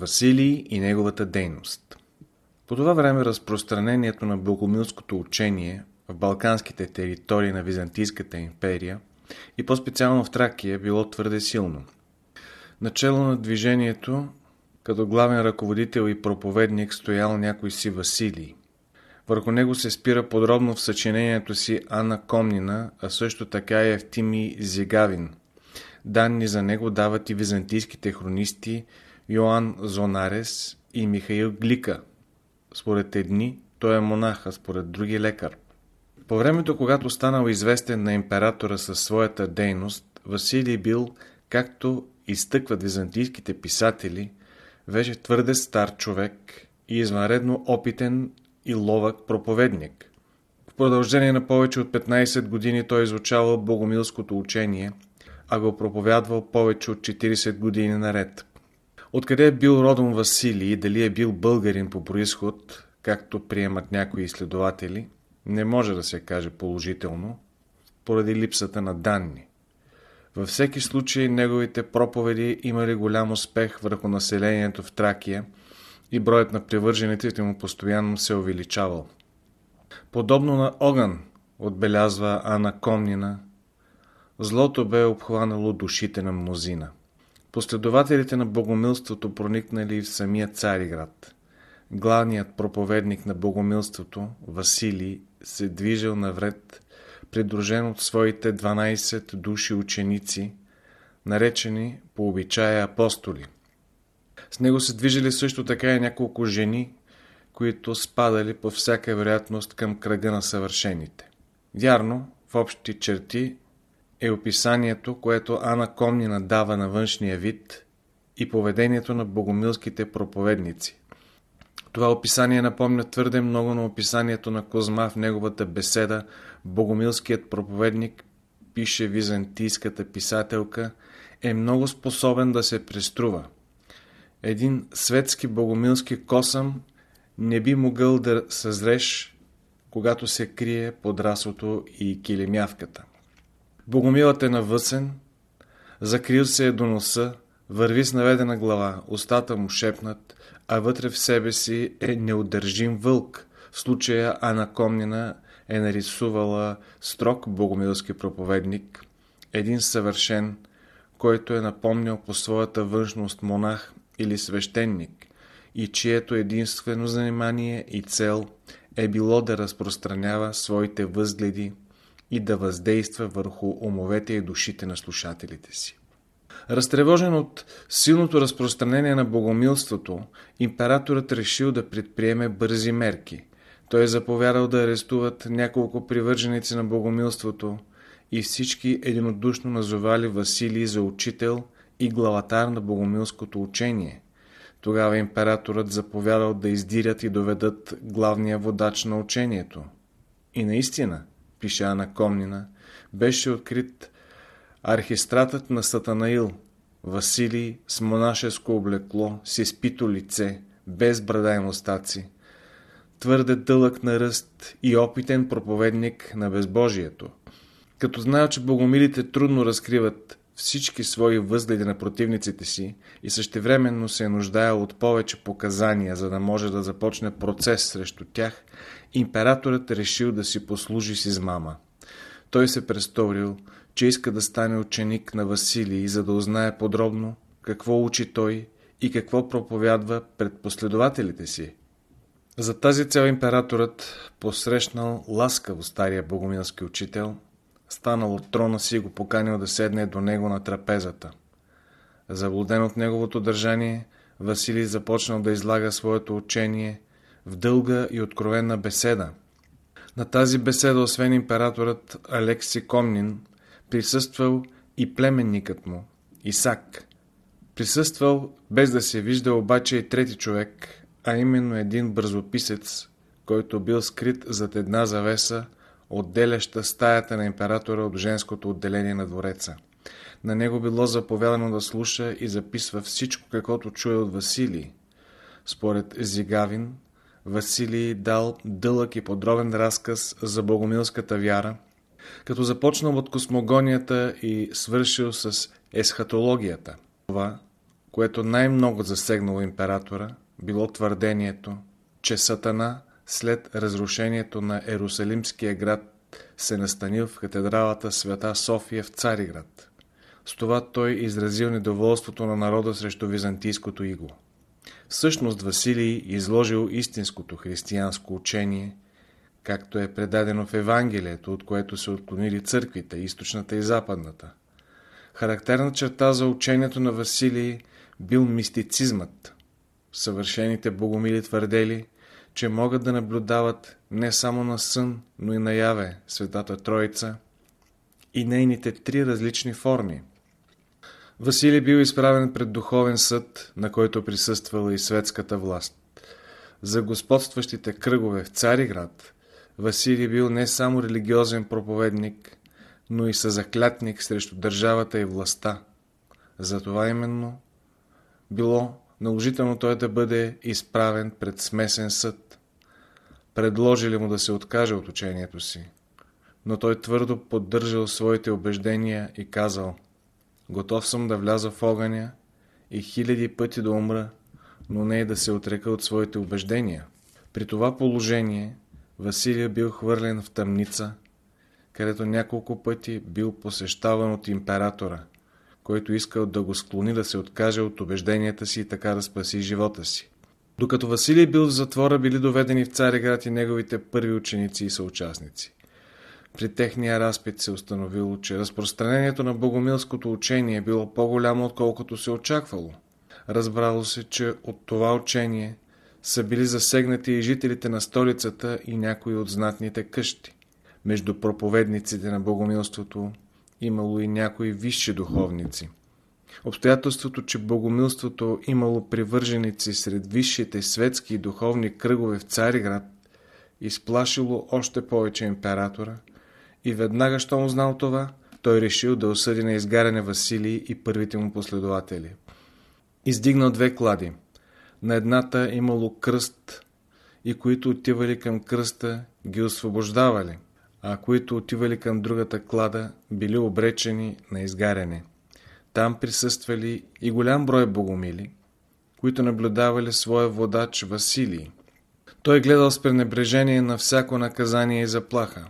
Василий и неговата дейност По това време разпространението на богомилското учение в балканските територии на Византийската империя и по-специално в Тракия било твърде силно. Начало на движението като главен ръководител и проповедник стоял някой си Василий. Върху него се спира подробно в съчинението си Анна Комнина, а също така и Евтимий Зигавин. Данни за него дават и византийските хронисти Йоанн Зонарес и Михаил Глика. Според едни той е монах, а според други лекар. По времето, когато станал известен на императора със своята дейност, Василий бил, както изтъкват византийските писатели, вече твърде стар човек и извънредно опитен и ловък проповедник. В продължение на повече от 15 години той изучавал богомилското учение, а го проповядвал повече от 40 години наред. Откъде е бил родом Василий и дали е бил българин по происход, както приемат някои изследователи, не може да се каже положително, поради липсата на данни. Във всеки случай неговите проповеди имали голям успех върху населението в Тракия и броят на привържените му постоянно се увеличавал. Подобно на огън, отбелязва Ана Комнина, злото бе обхванало душите на мнозина. Последователите на богомилството проникнали в самия Цариград. Главният проповедник на богомилството, Василий, се движил навред придружен от своите 12 души ученици, наречени по обичая апостоли. С него се движили също така и няколко жени, които спадали по всяка вероятност към кръга на съвършените. Вярно, в общи черти е описанието, което Ана Комнина дава на външния вид и поведението на богомилските проповедници. Това описание напомня твърде много на описанието на Козма в неговата беседа Богомилският проповедник, пише византийската писателка, е много способен да се преструва. Един светски богомилски косъм не би могъл да съзреш, когато се крие под расото и килимявката. Богомилът е навъсен, закрил се е до носа, върви с наведена глава, устата му шепнат, а вътре в себе си е неудържим вълк. В случая Ана Комнина е нарисувала строг богомилски проповедник, един съвършен, който е напомнял по своята външност монах или свещеник и чието единствено занимание и цел е било да разпространява своите възгледи и да въздейства върху умовете и душите на слушателите си. Разтревожен от силното разпространение на богомилството, императорът решил да предприеме бързи мерки. Той е заповядал да арестуват няколко привърженици на богомилството и всички единодушно назовали Василий за учител и главатар на богомилското учение. Тогава императорът заповядал да издирят и доведат главния водач на учението. И наистина, пише Ана Комнина, беше открит Архистратът на Сатанаил, Василий с монашеско облекло, с изпито лице, без брада и мустаци, твърде дълъг на ръст и опитен проповедник на безбожието. Като знаел, че богомилите трудно разкриват всички свои възгледи на противниците си и същевременно се е нуждаел от повече показания, за да може да започне процес срещу тях, императорът решил да си послужи с измама. Той се престорил, че иска да стане ученик на Василий, за да узнае подробно какво учи той и какво проповядва пред последователите си. За тази цел императорът посрещнал ласкаво стария богомилски учител, станал от трона си и го поканил да седне до него на трапезата. Заблуден от неговото държание, Василий започнал да излага своето учение в дълга и откровенна беседа. На тази беседа, освен императорът Алекси Комнин, присъствал и племенникът му, Исак. Присъствал, без да се вижда обаче и трети човек, а именно един бързописец, който бил скрит зад една завеса, отделяща стаята на императора от женското отделение на двореца. На него било заповядано да слуша и записва всичко, каквото чуе от Василий. Според Зигавин, Василий дал дълъг и подробен разказ за богомилската вяра, като започнал от космогонията и свършил с есхатологията. Това, което най-много засегнало императора, било твърдението, че Сатана след разрушението на Ерусалимския град се настанил в катедралата Свята София в Цариград. С това той изразил недоволството на народа срещу византийското иго. Всъщност Василий изложил истинското християнско учение, както е предадено в Евангелието, от което се отклонили църквите, източната и западната. Характерна черта за учението на Василий бил мистицизмът. Съвършените богомили твърдели, че могат да наблюдават не само на сън, но и наяве Светата Троица и нейните три различни форми. Василий бил изправен пред духовен съд, на който присъствала и светската власт. За господстващите кръгове в Цариград Василий бил не само религиозен проповедник, но и съзаклятник срещу държавата и властта. Затова именно било наложително той да бъде изправен пред смесен съд. Предложили му да се откаже от учението си, но той твърдо поддържал своите убеждения и казал Готов съм да вляза в огъня и хиляди пъти да умра, но не и да се отрека от своите убеждения. При това положение Василия бил хвърлен в тъмница, където няколко пъти бил посещаван от императора, който искал да го склони да се откаже от убежденията си и така да спаси живота си. Докато Василий бил в затвора, били доведени в Цареград и неговите първи ученици и съучастници. При техния разпит се установило, че разпространението на богомилското учение е било по-голямо, отколкото се очаквало. Разбрало се, че от това учение са били засегнати и жителите на столицата и някои от знатните къщи. Между проповедниците на богомилството имало и някои висши духовници. Обстоятелството, че богомилството имало привърженици сред висшите светски и духовни кръгове в Цариград, изплашило още повече императора и веднага, щом знал това, той решил да осъди на изгаряне Василий и първите му последователи. Издигнал две клади. На едната имало кръст и които отивали към кръста ги освобождавали – а които отивали към другата клада, били обречени на изгаряне. Там присъствали и голям брой богомили, които наблюдавали своя водач Василий. Той гледал с пренебрежение на всяко наказание и заплаха.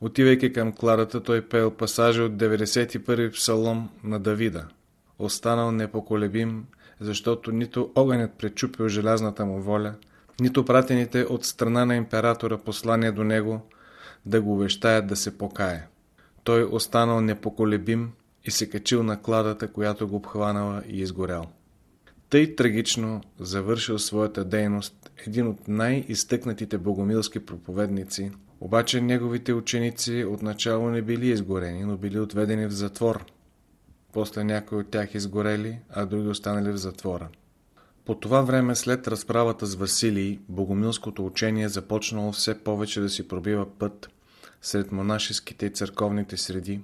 Отивайки към кладата, той пел пасажи от 91-и псалом на Давида. Останал непоколебим, защото нито огънят пречупил желязната му воля, нито пратените от страна на императора послания до него – да го увещаят да се покае. Той останал непоколебим и се качил на кладата, която го обхванала и изгорял. Тъй трагично завършил своята дейност един от най-изтъкнатите богомилски проповедници, обаче неговите ученици отначало не били изгорени, но били отведени в затвор. После някои от тях изгорели, а други останали в затвора. По това време, след разправата с Василий, богомилското учение започнало все повече да си пробива път сред монашеските и църковните среди,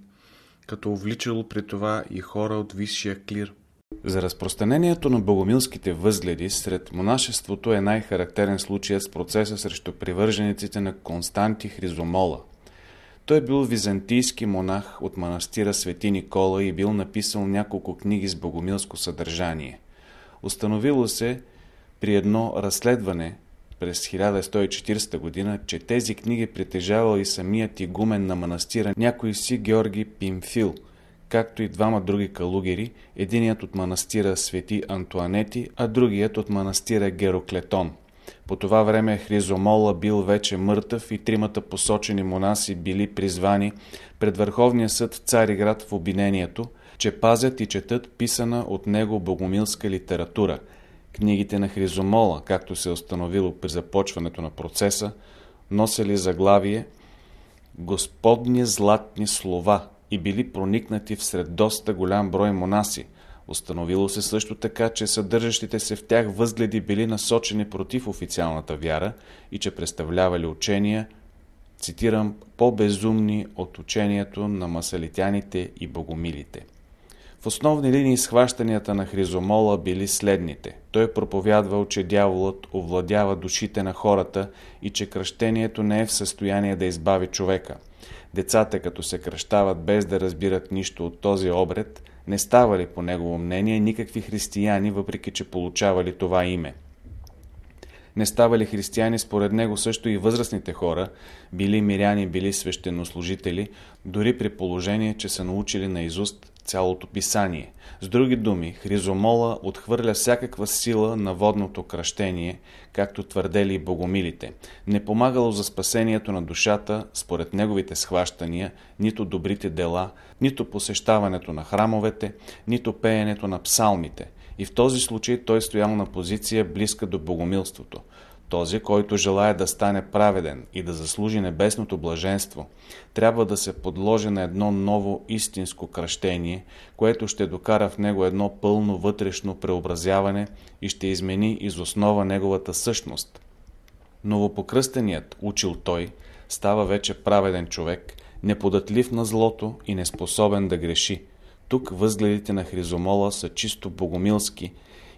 като увличало при това и хора от висшия клир. За разпространението на богомилските възгледи сред монашеството е най-характерен случаят с процеса срещу привържениците на Константи Хризомола. Той е бил византийски монах от манастира Свети Никола и бил написал няколко книги с богомилско съдържание – Установило се при едно разследване през 1140 година, че тези книги притежавал и самият игумен на манастира някой си Георги Пимфил, както и двама други калугери, единият от манастира Свети Антуанети, а другият от манастира Героклетон. По това време Хризомола бил вече мъртъв и тримата посочени монаси били призвани пред Върховния съд Цариград в обвинението, че пазят и четат писана от него богомилска литература. Книгите на Хризомола, както се е установило при започването на процеса, носели заглавие Господни златни слова и били проникнати всред доста голям брой монаси. Установило се също така, че съдържащите се в тях възгледи били насочени против официалната вяра и че представлявали учения, цитирам, по-безумни от учението на масалитяните и богомилите. В основни линии схващанията на Хризомола били следните. Той проповядвал, че дяволът овладява душите на хората и че кръщението не е в състояние да избави човека. Децата, като се кръщават без да разбират нищо от този обред, Не ставали, по негово мнение, никакви християни, въпреки че получавали това име. Не ставали християни според него също и възрастните хора, били миряни, били свещенослужители, дори при положение, че са научили наизуст цялото писание. С други думи, Хризомола отхвърля всякаква сила на водното кръщение, както твърдели и богомилите. Не помагало за спасението на душата, според неговите схващания, нито добрите дела, нито посещаването на храмовете, нито пеенето на псалмите. И в този случай той стоял на позиция близка до богомилството. Този, който желая да стане праведен и да заслужи небесното блаженство, трябва да се подложи на едно ново истинско кръщение, което ще докара в него едно пълно вътрешно преобразяване и ще измени из основа неговата същност. Новопокръстеният, учил той, става вече праведен човек, неподатлив на злото и неспособен да греши. Тук възгледите на Хризомола са чисто богомилски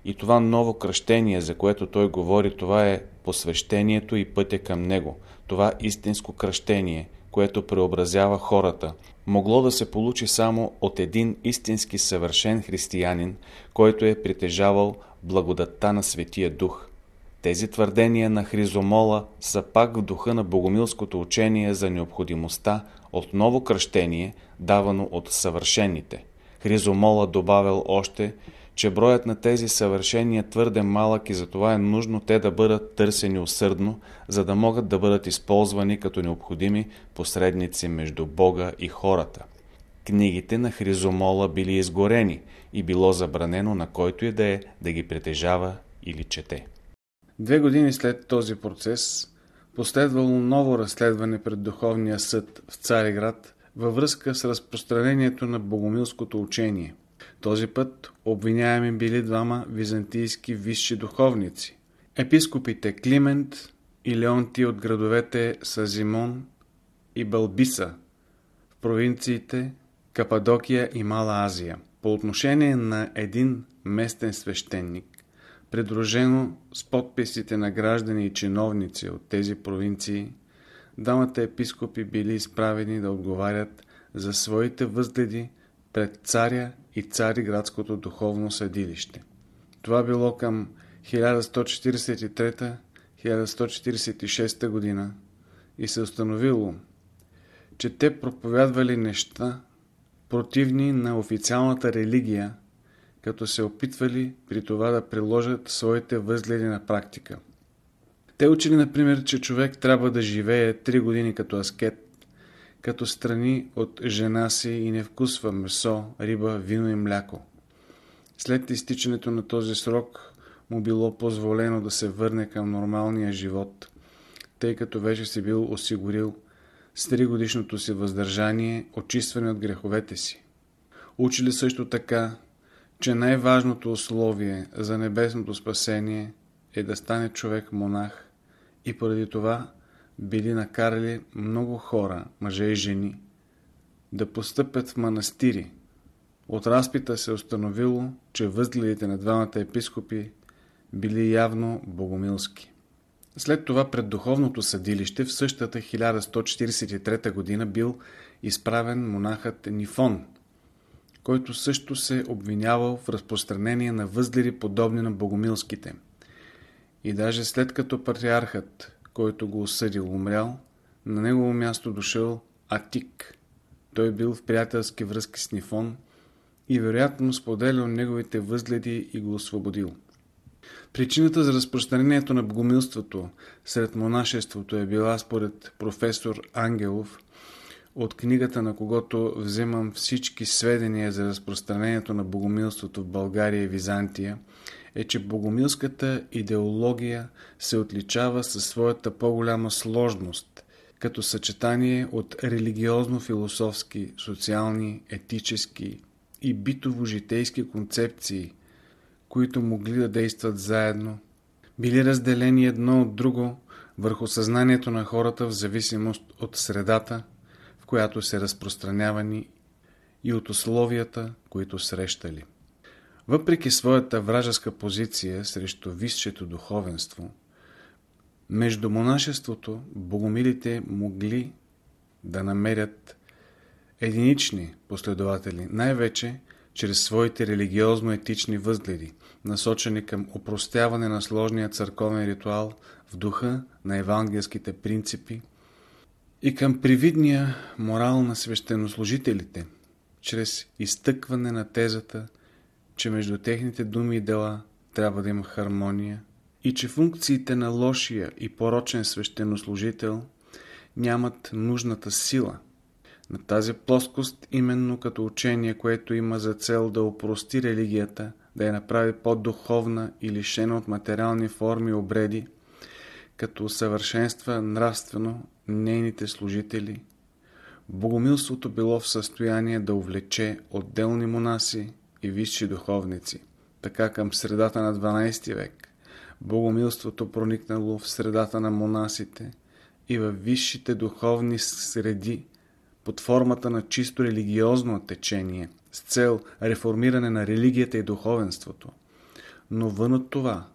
и това ново кръщение, за което той говори, това е посвещението и пътя към него. Това истинско кръщение, което преобразява хората, могло да се получи само от един истински съвършен християнин, който е притежавал благодатта на Светия Дух. Тези твърдения на Хризомола са пак в духа на богомилското учение за необходимостта от ново кръщение, давано от съвършените. Хризомола добавил още, че броят на тези съвършения е твърде малък и затова е нужно те да бъдат търсени усърдно, за да могат да бъдат използвани като необходими посредници между Бога и хората. Книгите на Хризомола били изгорени и било забранено на който и да е да ги притежава или чете. Две години след този процес последвало ново разследване пред Духовния съд в Цариград във връзка с разпространението на богомилското учение. Този път обвиняеми били двама византийски висши духовници. Епископите Климент и Леонти от градовете Сазимон и Балбиса в провинциите Кападокия и Мала Азия. По отношение на един местен свещеник, придружено с подписите на граждани и чиновници от тези провинции, двамата епископи били изправени да отговарят за своите възгледи пред царя и Цариградското духовно съдилище. Това било към 1143-1146 година и се установило, че те проповядвали неща противни на официалната религия, като се опитвали при това да приложат своите възгледи на практика. Те учили, например, че човек трябва да живее 3 години като аскет, като страни от жена си и не вкусва месо, риба, вино и мляко. След изтичането на този срок му било позволено да се върне към нормалния живот, тъй като вече си бил осигурил с три годишното си въздържание, очистване от греховете си. Учили също така, че най-важното условие за небесното спасение е да стане човек монах и поради това били накарали много хора, мъже и жени, да постъпят в манастири. От разпита се установило, че възгледите на двамата епископи били явно богомилски. След това пред духовното съдилище в същата 1143 година бил изправен монахът Нифон, който също се обвинявал в разпространение на възгледи подобни на богомилските. И даже след като патриархът който го осъдил, умрял, на негово място дошъл Атик. Той бил в приятелски връзки с Нифон и вероятно споделял неговите възгледи и го освободил. Причината за разпространението на богомилството сред монашеството е била според професор Ангелов от книгата на когото вземам всички сведения за разпространението на богомилството в България и Византия – е, че богомилската идеология се отличава със своята по-голяма сложност, като съчетание от религиозно-философски, социални, етически и битово-житейски концепции, които могли да действат заедно, били разделени едно от друго върху съзнанието на хората в зависимост от средата, в която се разпространявани и от условията, които срещали. Въпреки своята вражеска позиция срещу висшето духовенство, между монашеството богомилите могли да намерят единични последователи, най-вече чрез своите религиозно-етични възгледи, насочени към упростяване на сложния църковен ритуал в духа на евангелските принципи и към привидния морал на свещенослужителите, чрез изтъкване на тезата, че между техните думи и дела трябва да има хармония и че функциите на лошия и порочен свещенослужител нямат нужната сила. На тази плоскост, именно като учение, което има за цел да упрости религията, да я направи по-духовна и лишена от материални форми и обреди, като усъвършенства нравствено нейните служители, богомилството било в състояние да увлече отделни монаси и висши духовници. Така към средата на 12 век богомилството проникнало в средата на монасите и в висшите духовни среди под формата на чисто религиозно течение с цел реформиране на религията и духовенството. Но вън от това,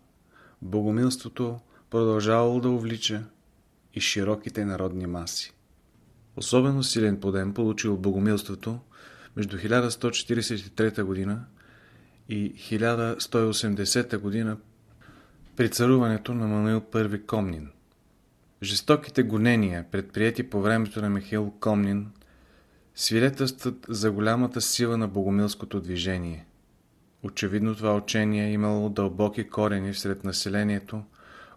богомилството продължавало да увлича и широките народни маси. Особено силен подем получил богомилството между 1143 г. и 1180 г. при царуването на Мануил I Комнин. Жестоките гонения, предприяти по времето на Михаил Комнин, свидетелстват за голямата сила на богомилското движение. Очевидно това учение е имало дълбоки корени сред населението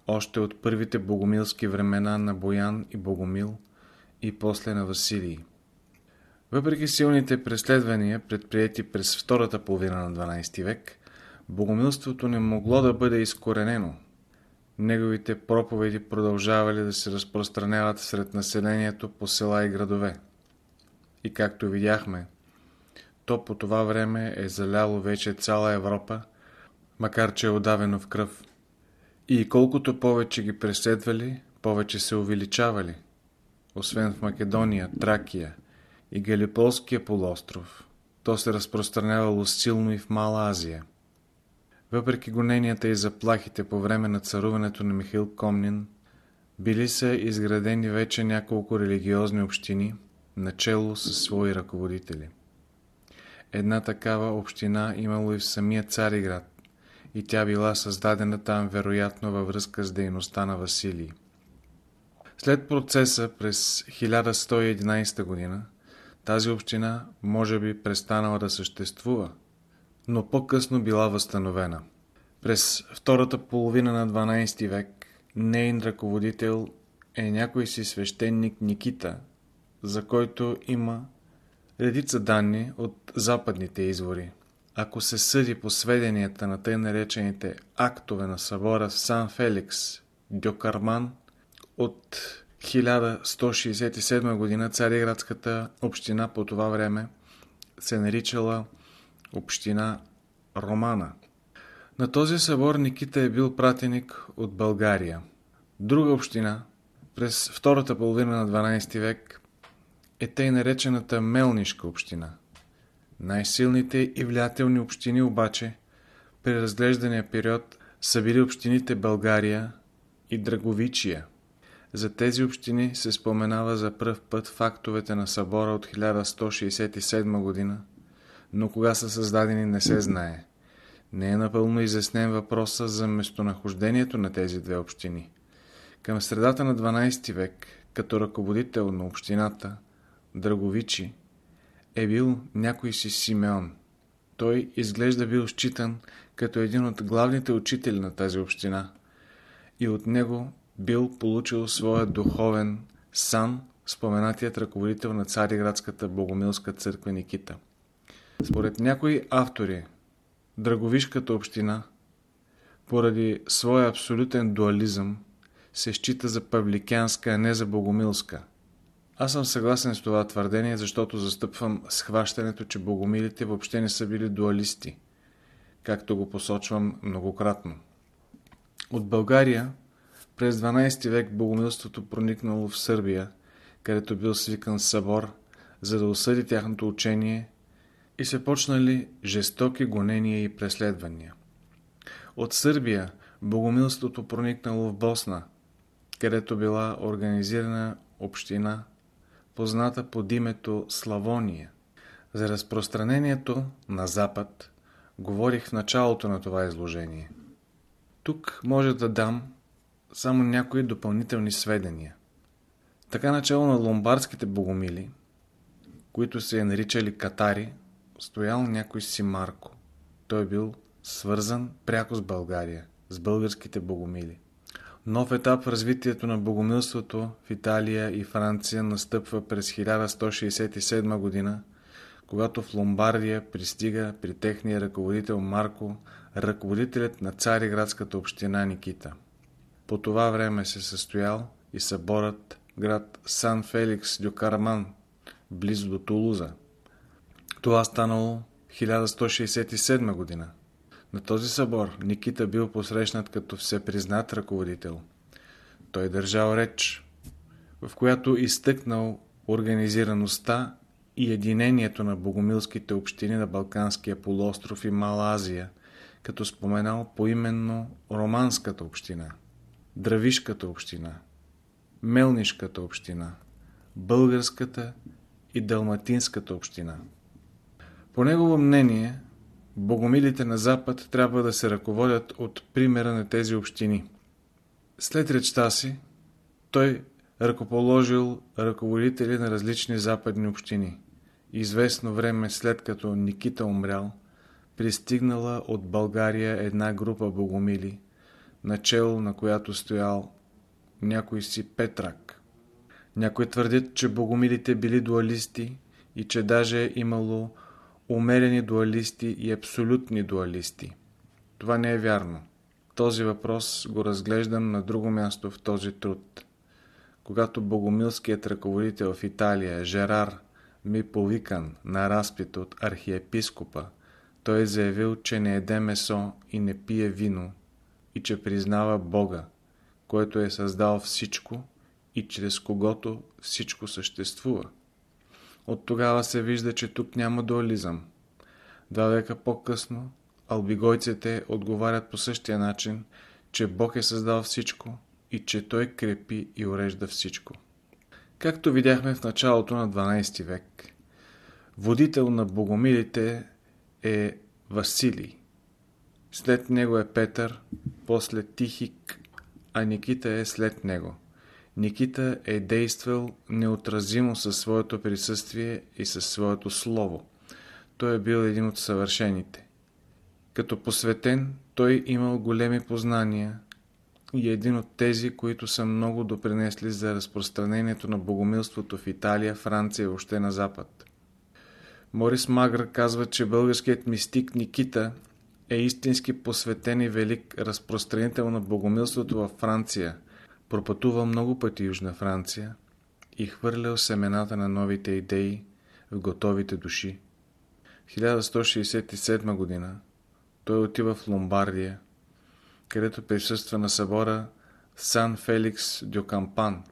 още от първите богомилски времена на Боян и Богомил и после на Василий. Въпреки силните преследвания, предприяти през втората половина на 12 век, богомилството не могло да бъде изкоренено. Неговите проповеди продължавали да се разпространяват сред населението по села и градове. И както видяхме, то по това време е заляло вече цяла Европа, макар че е отдавено в кръв. И колкото повече ги преследвали, повече се увеличавали. Освен в Македония, Тракия и Галиполския полуостров, то се разпространявало силно и в Мала Азия. Въпреки гоненията и заплахите по време на царуването на Михаил Комнин, били са изградени вече няколко религиозни общини, начало със свои ръководители. Една такава община имало и в самия Цариград, и тя била създадена там вероятно във връзка с дейността на Василий. След процеса през 1111 година тази община може би престанала да съществува, но по-късно била възстановена. През втората половина на 12 век нейн ръководител е някой си свещеник Никита, за който има редица данни от западните извори. Ако се съди по сведенията на тъй наречените актове на събора в Сан Феликс, Дьокарман, от 1167 година Цариградската община по това време се наричала община Романа. На този събор Никита е бил пратеник от България. Друга община през втората половина на 12 век е тъй наречената Мелнишка община – най-силните и влиятелни общини обаче при разглеждания период са били общините България и Драговичия. За тези общини се споменава за пръв път фактовете на събора от 1167 година, но кога са създадени не се знае. Не е напълно изяснен въпроса за местонахождението на тези две общини. Към средата на 12 век, като ръководител на общината, Драговичи, е бил някой си Симеон. Той изглежда бил считан като един от главните учители на тази община и от него бил получил своя духовен сан споменатият ръководител на Цариградската богомилска църква Никита. Според някои автори, Драговишката община, поради своя абсолютен дуализъм, се счита за павликянска, а не за богомилска – аз съм съгласен с това твърдение, защото застъпвам схващането, че богомилите въобще не са били дуалисти, както го посочвам многократно. От България през 12 век богомилството проникнало в Сърбия, където бил свикан събор, за да осъди тяхното учение и се почнали жестоки гонения и преследвания. От Сърбия богомилството проникнало в Босна, където била организирана община позната под името Славония. За разпространението на Запад говорих в началото на това изложение. Тук може да дам само някои допълнителни сведения. Така начало на ломбардските богомили, които се е наричали катари, стоял някой си Марко. Той бил свързан пряко с България, с българските богомили. Нов етап в развитието на богомилството в Италия и Франция настъпва през 1167 година, когато в Ломбардия пристига при техния ръководител Марко, ръководителят на цариградската община Никита. По това време се състоял и съборът град Сан Феликс дю Караман, близо до Тулуза. Това станало в 1167 година. На този събор Никита бил посрещнат като всепризнат ръководител. Той държал реч, в която изтъкнал организираността и единението на богомилските общини на Балканския полуостров и Мала Азия, като споменал поименно Романската община, Дравишката община, Мелнишката община, Българската и Далматинската община. По негово мнение, богомилите на Запад трябва да се ръководят от примера на тези общини. След речта си, той ръкоположил ръководители на различни западни общини. Известно време след като Никита умрял, пристигнала от България една група богомили, начало на която стоял някой си Петрак. Някои твърдят, че богомилите били дуалисти и че даже имало умерени дуалисти и абсолютни дуалисти. Това не е вярно. Този въпрос го разглеждам на друго място в този труд. Когато богомилският ръководител в Италия, Жерар, ми повикан на разпит от архиепископа, той е заявил, че не еде месо и не пие вино и че признава Бога, който е създал всичко и чрез когото всичко съществува. От тогава се вижда, че тук няма дуализъм. Два века по-късно албигойците отговарят по същия начин, че Бог е създал всичко и че Той крепи и урежда всичко. Както видяхме в началото на 12 век, водител на богомилите е Василий. След него е Петър, после Тихик, а Никита е след него. Никита е действал неотразимо със своето присъствие и със своето слово. Той е бил един от съвършените. Като посветен, той имал големи познания и е един от тези, които са много допринесли за разпространението на богомилството в Италия, Франция и още на Запад. Морис Магър казва, че българският мистик Никита е истински посветен и велик разпространител на богомилството във Франция – Пропътува много пъти Южна Франция и хвърлял семената на новите идеи в готовите души. В 1167 година той отива в Ломбардия, където присъства на събора Сан Феликс дю Кампан.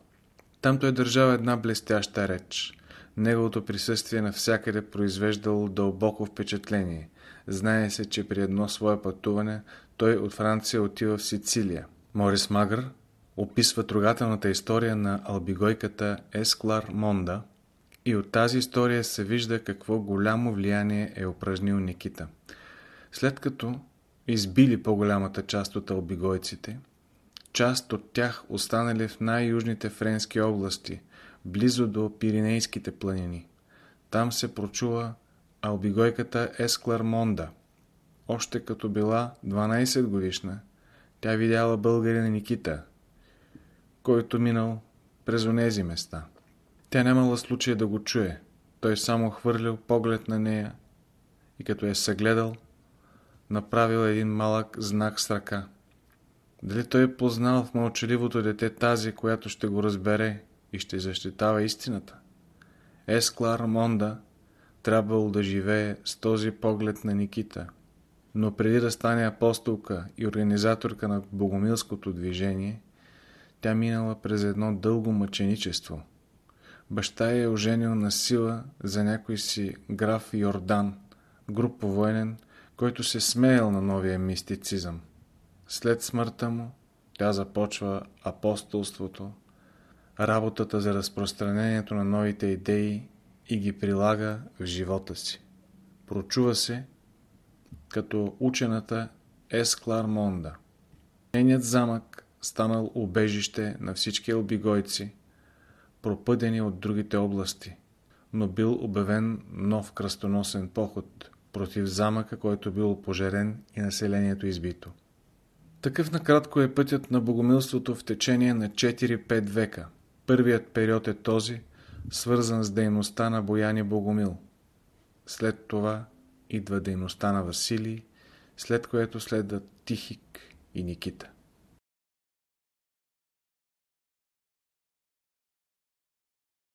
Там той държал една блестяща реч. Неговото присъствие навсякъде произвеждало дълбоко впечатление. Знае се, че при едно свое пътуване той от Франция отива в Сицилия. Морис Магър описва трогателната история на албигойката Есклар Монда и от тази история се вижда какво голямо влияние е упражнил Никита. След като избили по-голямата част от албигойците, част от тях останали в най-южните френски области, близо до Пиринейските планини. Там се прочува албигойката Есклар Монда. Още като била 12 годишна, тя видяла българина Никита – който минал през онези места. Тя нямала случай да го чуе. Той само хвърлял поглед на нея и като е съгледал, направил един малък знак с ръка. Дали той е познал в мълчаливото дете тази, която ще го разбере и ще защитава истината? Есклар Монда трябвало да живее с този поглед на Никита. Но преди да стане апостолка и организаторка на богомилското движение, тя минала през едно дълго мъченичество. Баща е оженил на сила за някой си граф Йордан, груп военен, който се смеял на новия мистицизъм. След смъртта му тя започва апостолството, работата за разпространението на новите идеи и ги прилага в живота си. Прочува се като учената Есклар Монда. Нейният замък станал убежище на всички албигойци, пропъдени от другите области, но бил обявен нов кръстоносен поход против замъка, който бил пожерен и населението избито. Такъв накратко е пътят на богомилството в течение на 4-5 века. Първият период е този, свързан с дейността на Бояни Богомил. След това идва дейността на Василий, след което следват Тихик и Никита.